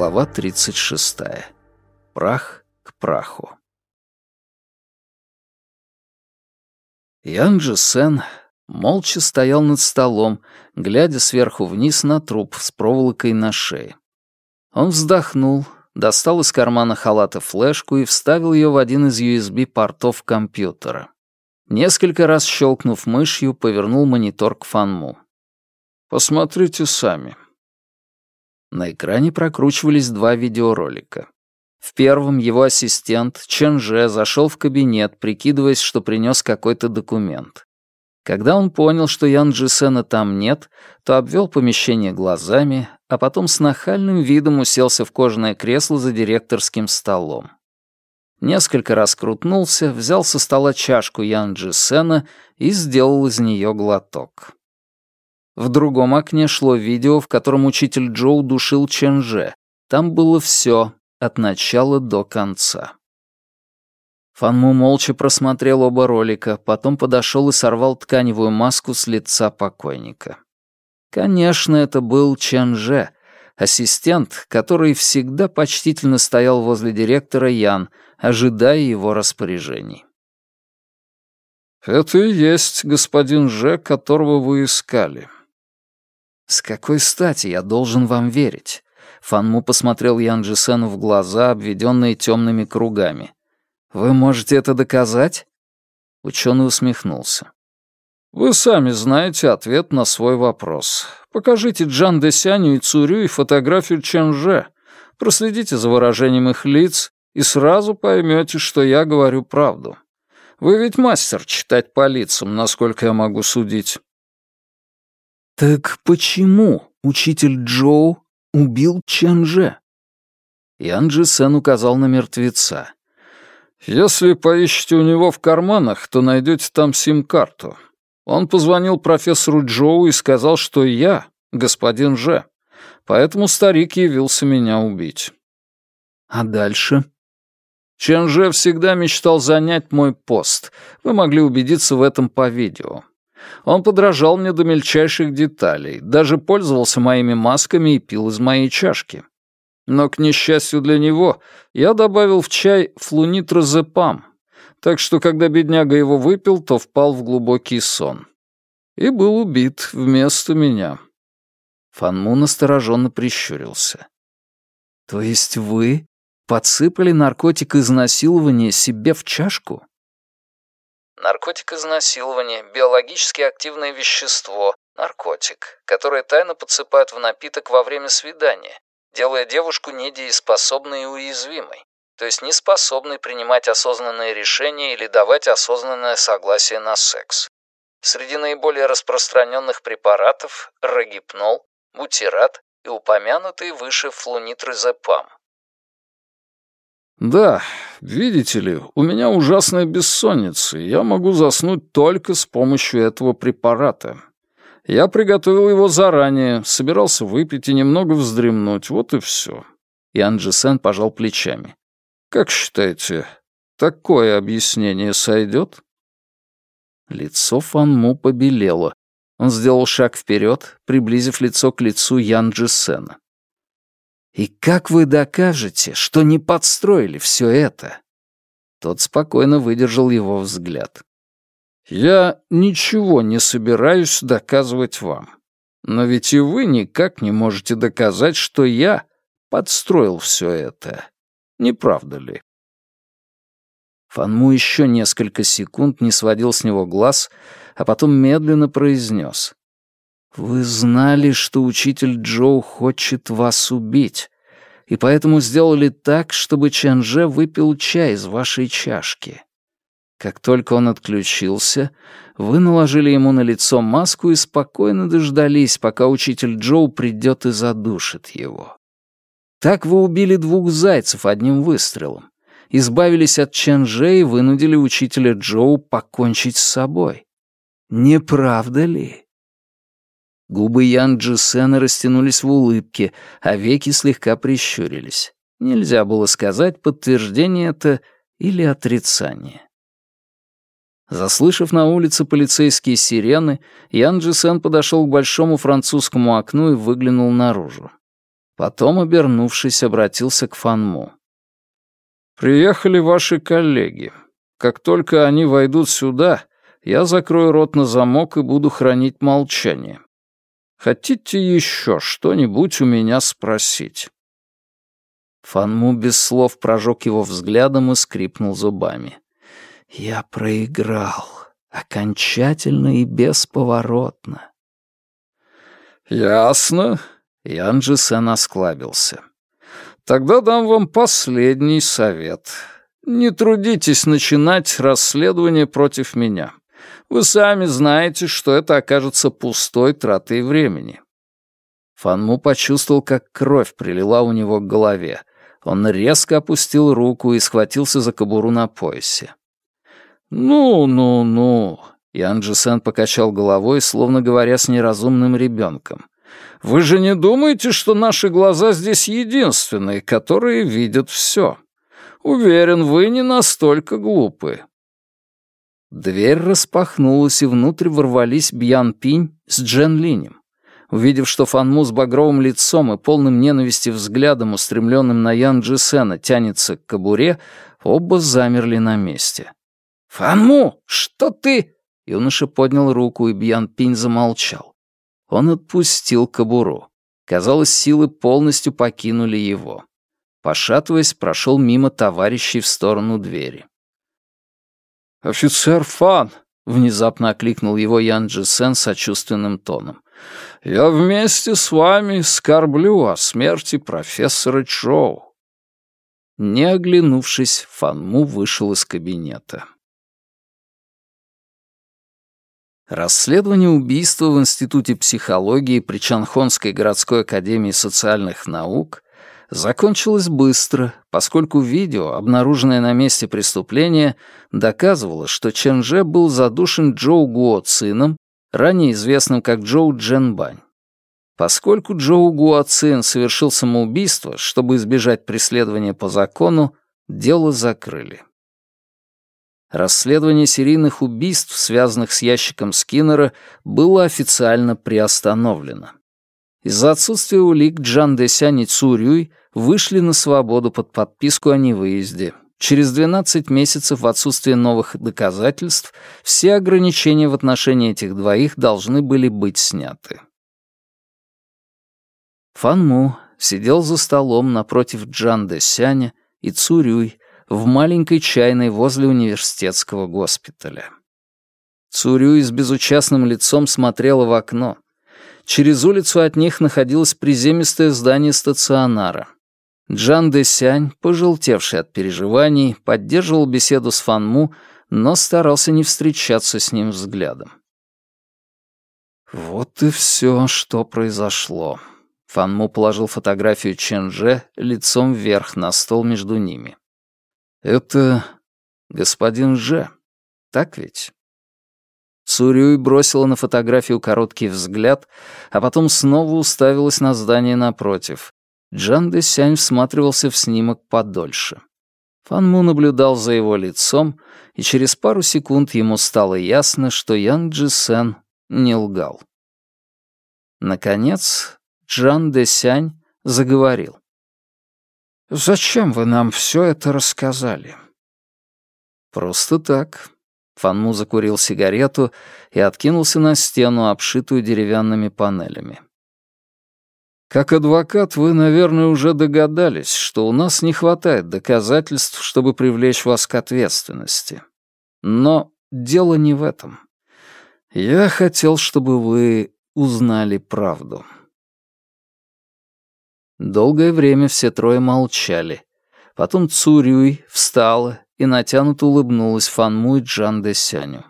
Глава 36. Прах к праху. Ян Джесен молча стоял над столом, глядя сверху вниз на труп с проволокой на шее. Он вздохнул, достал из кармана халата флешку и вставил ее в один из USB-портов компьютера. Несколько раз щелкнув мышью, повернул монитор к Фанму. «Посмотрите сами. На экране прокручивались два видеоролика. В первом его ассистент Ченже зашел в кабинет, прикидываясь, что принес какой-то документ. Когда он понял, что Ян Джисена там нет, то обвел помещение глазами, а потом с нахальным видом уселся в кожаное кресло за директорским столом. Несколько раз крутнулся, взял со стола чашку Ян Джисена и сделал из нее глоток. В другом окне шло видео, в котором учитель Джоу душил Ченже. Там было все, от начала до конца. Фанму молча просмотрел оба ролика, потом подошел и сорвал тканевую маску с лица покойника. Конечно, это был Ченже, ассистент, который всегда почтительно стоял возле директора Ян, ожидая его распоряжений. «Это и есть господин Же, которого вы искали», «С какой стати я должен вам верить?» Фанму посмотрел Ян Джисену в глаза, обведенные темными кругами. «Вы можете это доказать?» Ученый усмехнулся. «Вы сами знаете ответ на свой вопрос. Покажите Джан Десяню и Цурю и фотографию Ченже. Проследите за выражением их лиц и сразу поймете, что я говорю правду. Вы ведь мастер читать по лицам, насколько я могу судить». «Так почему учитель Джоу убил Чанже?» Ян Джи указал на мертвеца. «Если поищете у него в карманах, то найдете там сим-карту. Он позвонил профессору Джоу и сказал, что я господин Же, поэтому старик явился меня убить». «А дальше?» Ченже всегда мечтал занять мой пост. Вы могли убедиться в этом по видео. Он подражал мне до мельчайших деталей, даже пользовался моими масками и пил из моей чашки. Но, к несчастью для него, я добавил в чай флунитрозепам, так что, когда бедняга его выпил, то впал в глубокий сон. И был убит вместо меня. Фанму настороженно прищурился. «То есть вы подсыпали наркотик изнасилования себе в чашку?» Наркотик изнасилования — биологически активное вещество, наркотик, которое тайно подсыпают в напиток во время свидания, делая девушку недееспособной и уязвимой, то есть неспособной принимать осознанные решения или давать осознанное согласие на секс. Среди наиболее распространенных препаратов – рогипнол, бутират и упомянутый выше флунитрозепам. «Да, видите ли, у меня ужасная бессонница, и я могу заснуть только с помощью этого препарата. Я приготовил его заранее, собирался выпить и немного вздремнуть, вот и все». И Анджи пожал плечами. «Как считаете, такое объяснение сойдет?» Лицо Фанму побелело. Он сделал шаг вперед, приблизив лицо к лицу Ян Джисена. И как вы докажете, что не подстроили все это?» Тот спокойно выдержал его взгляд. «Я ничего не собираюсь доказывать вам. Но ведь и вы никак не можете доказать, что я подстроил все это. Не правда ли?» Фанму еще несколько секунд не сводил с него глаз, а потом медленно произнес. «Вы знали, что учитель Джоу хочет вас убить, и поэтому сделали так, чтобы Чанже выпил чай из вашей чашки. Как только он отключился, вы наложили ему на лицо маску и спокойно дождались, пока учитель Джоу придет и задушит его. Так вы убили двух зайцев одним выстрелом, избавились от Чанже и вынудили учителя Джоу покончить с собой. Не правда ли? Губы Ян Джисена растянулись в улыбке, а веки слегка прищурились. Нельзя было сказать, подтверждение это или отрицание. Заслышав на улице полицейские сирены, Ян Джисен подошел к большому французскому окну и выглянул наружу. Потом, обернувшись, обратился к Фанму. «Приехали ваши коллеги. Как только они войдут сюда, я закрою рот на замок и буду хранить молчание. Хотите еще что-нибудь у меня спросить?» Фанму без слов прожег его взглядом и скрипнул зубами. «Я проиграл. Окончательно и бесповоротно». «Ясно», — Ян Джисен осклабился. «Тогда дам вам последний совет. Не трудитесь начинать расследование против меня. Вы сами знаете, что это окажется пустой тратой времени». Фанму почувствовал, как кровь прилила у него к голове. Он резко опустил руку и схватился за кобуру на поясе. «Ну, ну, ну», — Ян Джисен покачал головой, словно говоря с неразумным ребенком. «Вы же не думаете, что наши глаза здесь единственные, которые видят все? Уверен, вы не настолько глупы». Дверь распахнулась, и внутрь ворвались Бьян Пинь с Джен Линем. Увидев, что Фанму с багровым лицом и полным ненависти взглядом, устремленным на Ян Джисена, тянется к кобуре, оба замерли на месте. «Фанму, что ты...» Юноша поднял руку, и Бьян Пинь замолчал. Он отпустил кобуру. Казалось, силы полностью покинули его. Пошатываясь, прошел мимо товарищей в сторону двери. «Офицер Фан!» — внезапно окликнул его Ян Джисен сочувственным тоном. Я вместе с вами скорблю о смерти профессора Чоу». Не оглянувшись, Фанму вышел из кабинета. Расследование убийства в Институте психологии при Чанхонской городской академии социальных наук закончилось быстро, поскольку видео, обнаруженное на месте преступления, доказывало, что Ченже был задушен Джоу Гуо Цином ранее известным как Джоу Дженбань. Поскольку Джоу Гуацин совершил самоубийство, чтобы избежать преследования по закону, дело закрыли. Расследование серийных убийств, связанных с ящиком Скиннера, было официально приостановлено. Из-за отсутствия улик Джан Дэсянь и Цу Рюй вышли на свободу под подписку о невыезде, Через 12 месяцев в отсутствие новых доказательств все ограничения в отношении этих двоих должны были быть сняты. Фанму сидел за столом напротив Джан Де Сяня и Цурюй в маленькой чайной возле университетского госпиталя. Цурюй с безучастным лицом смотрела в окно. Через улицу от них находилось приземистое здание стационара — Джан Дэсянь, пожелтевший от переживаний, поддерживал беседу с Фанму, но старался не встречаться с ним взглядом. Вот и все, что произошло. Фанму положил фотографию Ченже лицом вверх на стол между ними. «Это господин Же, так ведь?» Цурюй бросила на фотографию короткий взгляд, а потом снова уставилась на здание напротив. Джан Дэсянь всматривался в снимок подольше. Фан Му наблюдал за его лицом, и через пару секунд ему стало ясно, что Ян Джи Сен не лгал. Наконец, Джан Дэсянь заговорил. «Зачем вы нам все это рассказали?» «Просто так». Фан Му закурил сигарету и откинулся на стену, обшитую деревянными панелями. Как адвокат вы, наверное, уже догадались, что у нас не хватает доказательств, чтобы привлечь вас к ответственности. Но дело не в этом. Я хотел, чтобы вы узнали правду. Долгое время все трое молчали. Потом Цурюй встала и натянуто улыбнулась Фанму и Джан Десяню.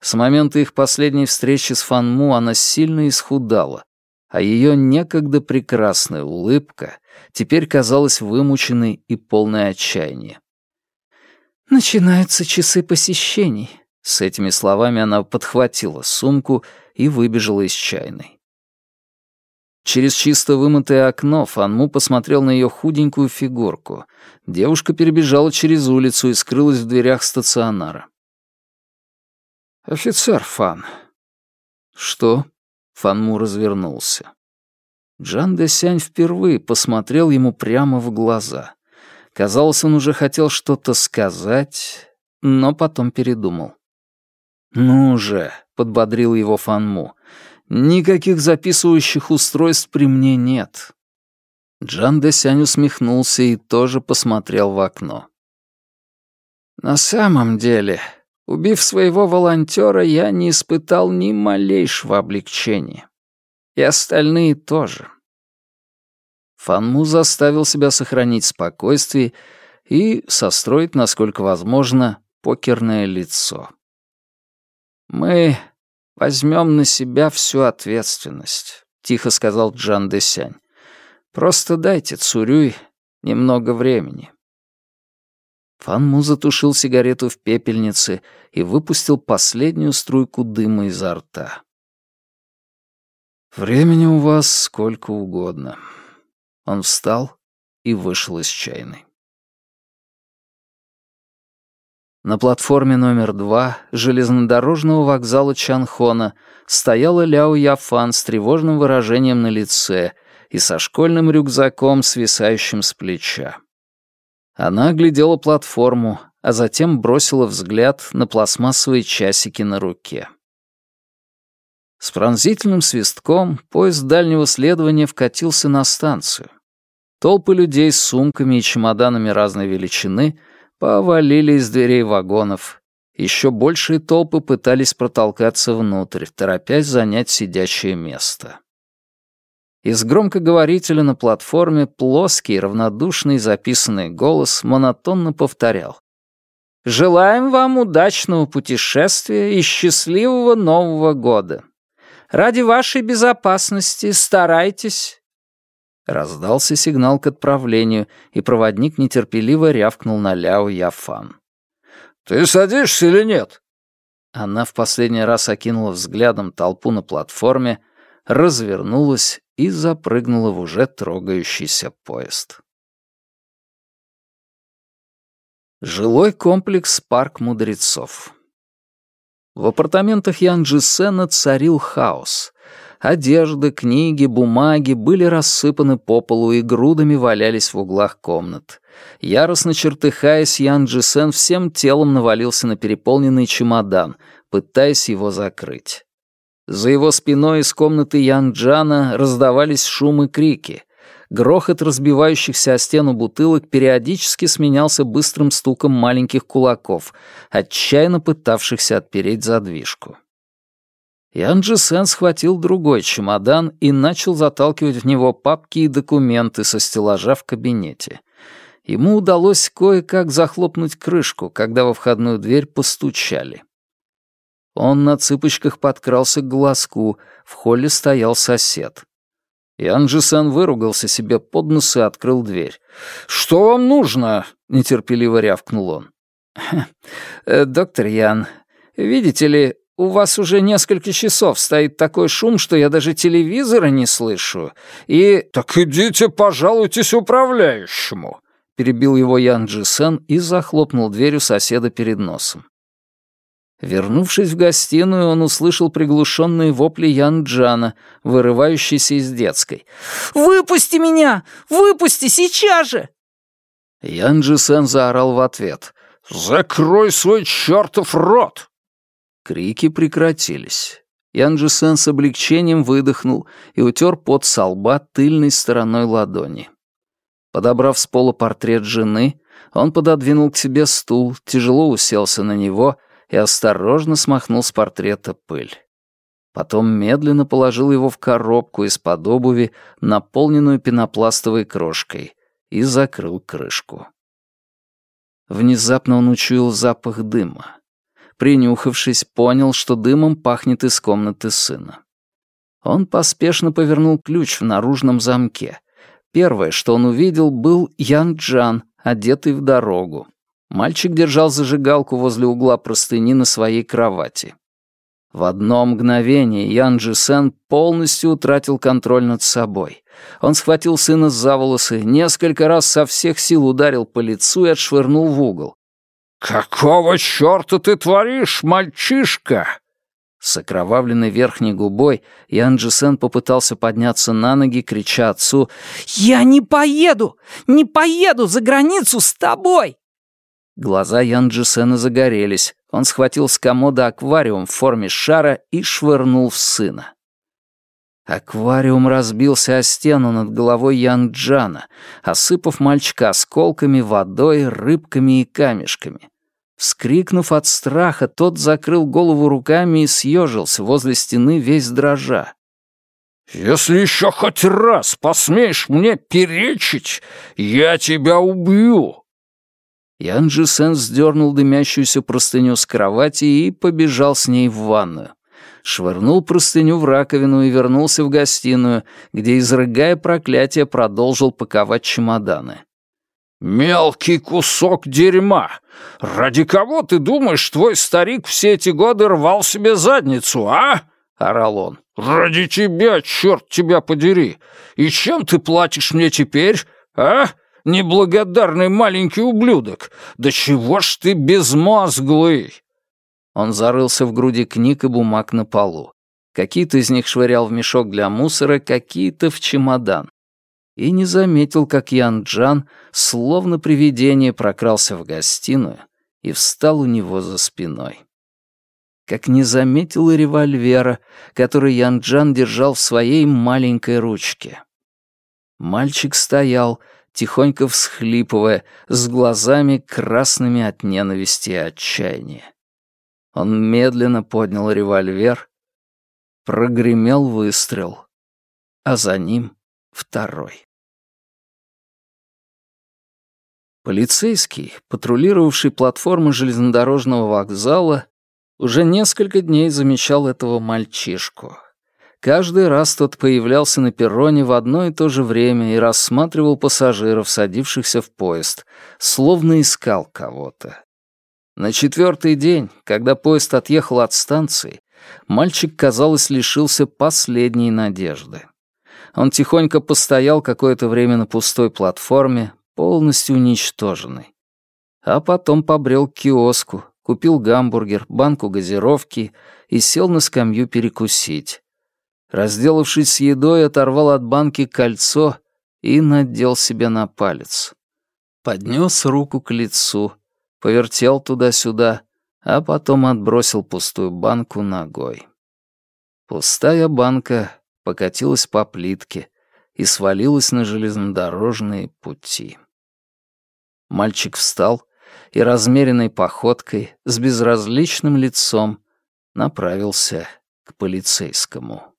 С момента их последней встречи с Фанму она сильно исхудала, а ее некогда прекрасная улыбка теперь казалась вымученной и полной отчаяния. «Начинаются часы посещений», — с этими словами она подхватила сумку и выбежала из чайной. Через чисто вымытое окно Фанму посмотрел на ее худенькую фигурку. Девушка перебежала через улицу и скрылась в дверях стационара. «Офицер Фан». «Что?» Фанму развернулся. Джан Десянь впервые посмотрел ему прямо в глаза. Казалось, он уже хотел что-то сказать, но потом передумал. «Ну же», — подбодрил его Фанму, — «никаких записывающих устройств при мне нет». Джан Десянь усмехнулся и тоже посмотрел в окно. «На самом деле, убив своего волонтера, я не испытал ни малейшего облегчения. И остальные тоже». Фанму заставил себя сохранить спокойствие и состроить, насколько возможно, покерное лицо. «Мы возьмем на себя всю ответственность», — тихо сказал Джан Десянь. «Просто дайте Цурюй немного времени». Фанму затушил сигарету в пепельнице и выпустил последнюю струйку дыма изо рта. «Времени у вас сколько угодно». Он встал и вышел из чайной. На платформе номер два железнодорожного вокзала Чанхона стояла Ляо Яфан с тревожным выражением на лице и со школьным рюкзаком, свисающим с плеча. Она оглядела платформу, а затем бросила взгляд на пластмассовые часики на руке. С пронзительным свистком поезд дальнего следования вкатился на станцию. Толпы людей с сумками и чемоданами разной величины — повалили из дверей вагонов. Еще большие толпы пытались протолкаться внутрь, торопясь занять сидящее место. Из громкоговорителя на платформе плоский, равнодушный записанный голос монотонно повторял. «Желаем вам удачного путешествия и счастливого Нового года. Ради вашей безопасности старайтесь Раздался сигнал к отправлению, и проводник нетерпеливо рявкнул на Ляо Яфан. «Ты садишься или нет?» Она в последний раз окинула взглядом толпу на платформе, развернулась и запрыгнула в уже трогающийся поезд. Жилой комплекс «Парк мудрецов». В апартаментах Ян Джисена царил хаос. Одежда, книги, бумаги были рассыпаны по полу и грудами валялись в углах комнат. Яростно чертыхаясь, Ян Джисен всем телом навалился на переполненный чемодан, пытаясь его закрыть. За его спиной из комнаты Ян Джана раздавались шум и крики. Грохот разбивающихся о стену бутылок периодически сменялся быстрым стуком маленьких кулаков, отчаянно пытавшихся отпереть задвижку. Янджи Сен схватил другой чемодан и начал заталкивать в него папки и документы со стеллажа в кабинете. Ему удалось кое-как захлопнуть крышку, когда во входную дверь постучали. Он на цыпочках подкрался к глазку, в холле стоял сосед. Ян Джисен выругался себе под нос и открыл дверь. «Что вам нужно?» — нетерпеливо рявкнул он. «Э, «Доктор Ян, видите ли, у вас уже несколько часов стоит такой шум, что я даже телевизора не слышу. И...» «Так идите, пожалуйтесь управляющему», — перебил его Ян Джисен и захлопнул дверь у соседа перед носом. Вернувшись в гостиную, он услышал приглушенные вопли Ян Джана, вырывающиеся из детской. «Выпусти меня! Выпусти сейчас же!» Ян Джисен заорал в ответ. «Закрой свой чертов рот!» Крики прекратились. Янджи Сен с облегчением выдохнул и утер пот со лба тыльной стороной ладони. Подобрав с пола портрет жены, он пододвинул к себе стул, тяжело уселся на него и осторожно смахнул с портрета пыль. Потом медленно положил его в коробку из-под обуви, наполненную пенопластовой крошкой, и закрыл крышку. Внезапно он учуял запах дыма принюхавшись, понял, что дымом пахнет из комнаты сына. Он поспешно повернул ключ в наружном замке. Первое, что он увидел, был Ян Джан, одетый в дорогу. Мальчик держал зажигалку возле угла простыни на своей кровати. В одно мгновение Ян Джисен полностью утратил контроль над собой. Он схватил сына за волосы, несколько раз со всех сил ударил по лицу и отшвырнул в угол. «Какого черта ты творишь, мальчишка?» С окровавленной верхней губой Ян Джисен попытался подняться на ноги, крича отцу «Я не поеду! Не поеду за границу с тобой!» Глаза Ян Джисена загорелись. Он схватил с комода аквариум в форме шара и швырнул в сына. Аквариум разбился о стену над головой Ян Джана, осыпав мальчика осколками, водой, рыбками и камешками. Вскрикнув от страха, тот закрыл голову руками и съежился возле стены весь дрожа. «Если еще хоть раз посмеешь мне перечить, я тебя убью!» Ян Джисен сдернул дымящуюся простыню с кровати и побежал с ней в ванную. Швырнул простыню в раковину и вернулся в гостиную, где, изрыгая проклятие, продолжил паковать чемоданы. «Мелкий кусок дерьма! Ради кого, ты думаешь, твой старик все эти годы рвал себе задницу, а?» — орал он. «Ради тебя, черт тебя подери! И чем ты платишь мне теперь, а? Неблагодарный маленький ублюдок! Да чего ж ты безмозглый!» Он зарылся в груди книг и бумаг на полу. Какие-то из них швырял в мешок для мусора, какие-то в чемодан и не заметил, как Ян Джан, словно привидение, прокрался в гостиную и встал у него за спиной. Как не заметил и револьвера, который Ян Джан держал в своей маленькой ручке. Мальчик стоял, тихонько всхлипывая, с глазами красными от ненависти и отчаяния. Он медленно поднял револьвер, прогремел выстрел, а за ним второй. Полицейский, патрулировавший платформы железнодорожного вокзала, уже несколько дней замечал этого мальчишку. Каждый раз тот появлялся на перроне в одно и то же время и рассматривал пассажиров, садившихся в поезд, словно искал кого-то. На четвертый день, когда поезд отъехал от станции, мальчик, казалось, лишился последней надежды. Он тихонько постоял какое-то время на пустой платформе, полностью уничтоженный. А потом побрел к киоску, купил гамбургер, банку газировки и сел на скамью перекусить. Разделавшись с едой, оторвал от банки кольцо и надел себе на палец. Поднес руку к лицу, повертел туда-сюда, а потом отбросил пустую банку ногой. Пустая банка покатилась по плитке и свалилась на железнодорожные пути. Мальчик встал и размеренной походкой, с безразличным лицом, направился к полицейскому.